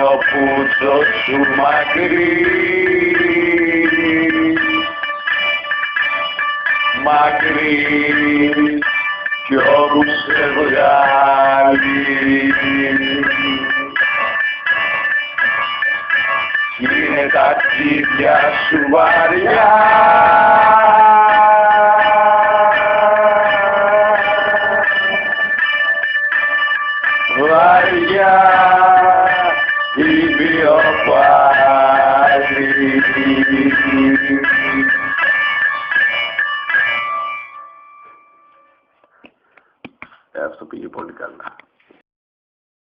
το πουτσο σου μακρύ. Μακρύ κι όπου σε βγάλει. Είναι τα τσίπια σου βαριά Βαριά Ε, αυτό πήγε πολύ καλά.